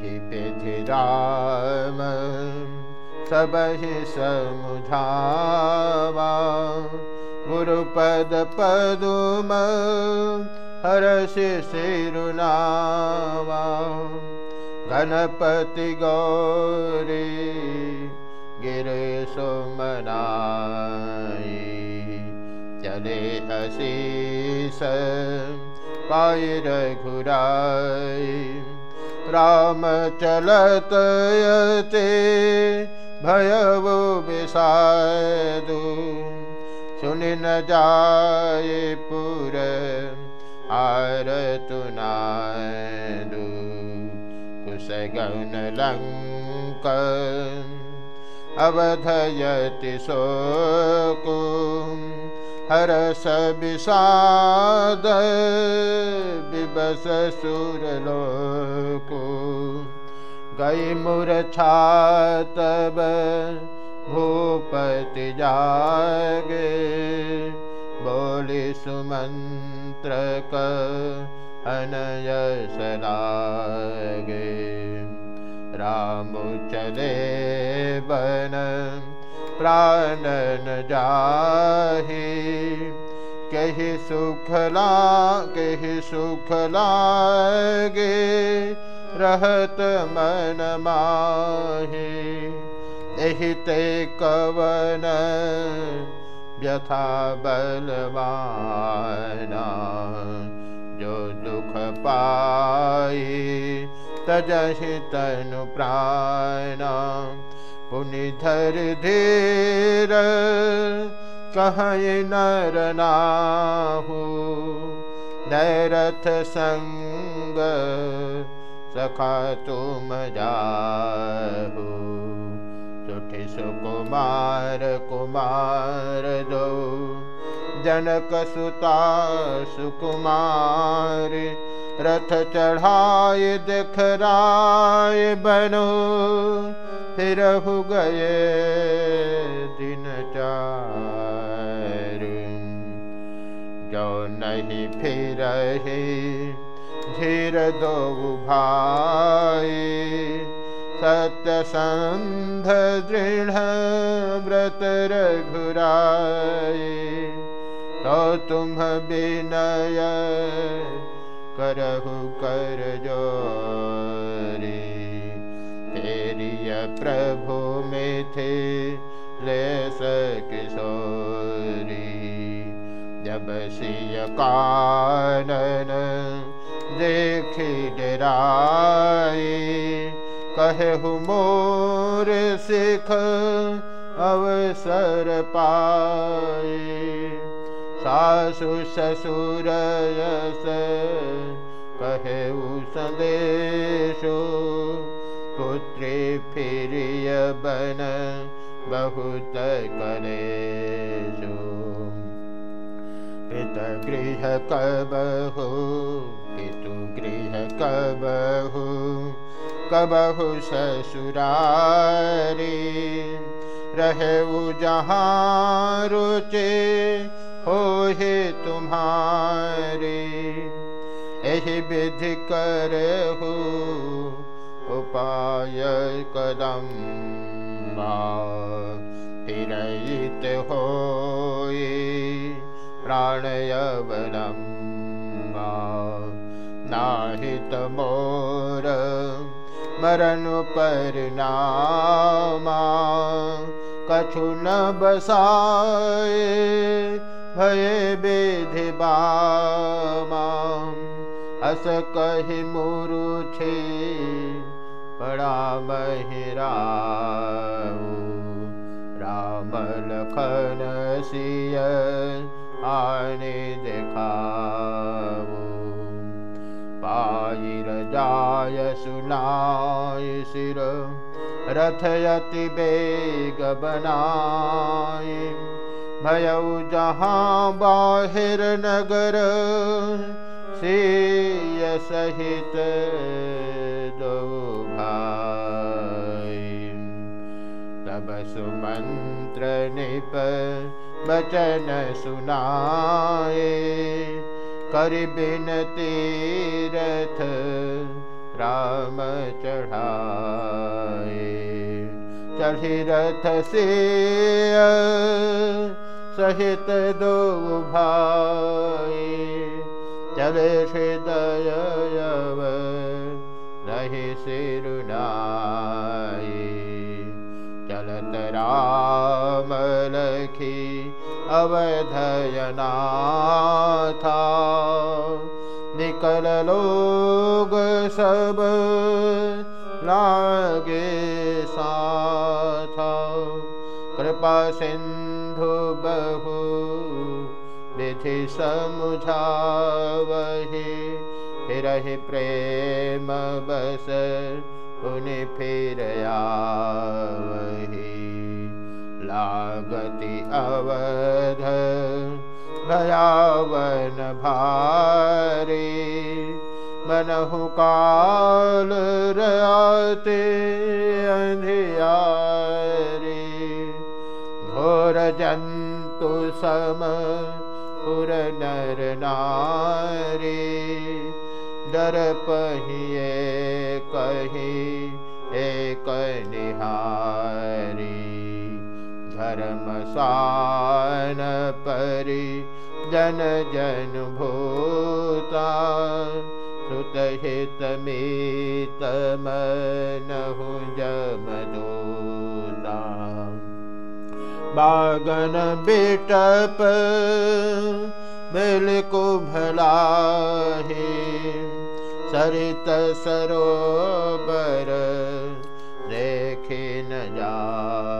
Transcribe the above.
एहि विधि राम सबहि समुझावा गुरुपद पदुम हरसि सिरुनावा गणपति गौरी गिरे सोमनाई। चले पाय रघुराई राम चलत यते भयवो विषादु। सुन न जाए पुर आरतु कुशगन लङ्क अवधयति शोकु विषाद विबस सुरलोको। गई मूर्छा तब भूपति जागे अनयस लागे। राम चले बन प्राणन जाहि। कहि सुखला कहि लागे, रहत मन माहि। एहि ते कवन व्यथा बलवाना, जो दुख पाई तजहि तनु प्राण। पुनिधर धीर, कहीं नर नाहु। नैरथ संग, सखा तुम जाहु। सुठि सुकुमार, कुमार दो। जनक सुता, सुकुमार, रथ चढ़ाए देखराय बनो। फिर हो गए दिन चार जो नहीं फिर धीर दो भाई। सत्य संध दृढ़ व्रत रघुराए तो तुम विनय करहु कर जो तेरिय प्रभु जब सिय कानन देखी डराए कहु मोर सिख अवसर पाए सासु ससुर यस कहे संदेशो पुत्री फिरिय बन बहुत कलेशो पित गृह कबहु पितु गृह कब कबहु कबहु ससुरारी? रहे जहाँ रुचे हो हे तुम्हारे? यही विधि कर हो उपाय कदम फिरत हो प्राणयवलम नाहित मोर मरण परिणामा कछु न बसाए भय विधि बामा। हस कही मुरुछे पड़ा महिरा राम लखन सिय आने सिर रथयति बेग बनाय। भयउ जहाँ बाहिर नगर सिय सहित निप बचन सुनाए कर बिन तीरथ राम चढ़ाए। चढ़ी रथ से सहित दो भाई चले हृदय रहे सिरुनाई चलत राम लखी अवधयना था निकल लोग सब लागे साथ। कृपा सिंधु बहु विधि समुझावहि। फिर प्रेम बस उन्हें फिर वही लागति अवध भयावन भारी। मनहु काल रते अंधियारे। घोर जंतु सम पुर नर नारी। डर पहिए कही, एक निहारी। धर्म सान परि जन जन भूता बागन बिल्कु भला सरित सरोबर देखे न जाही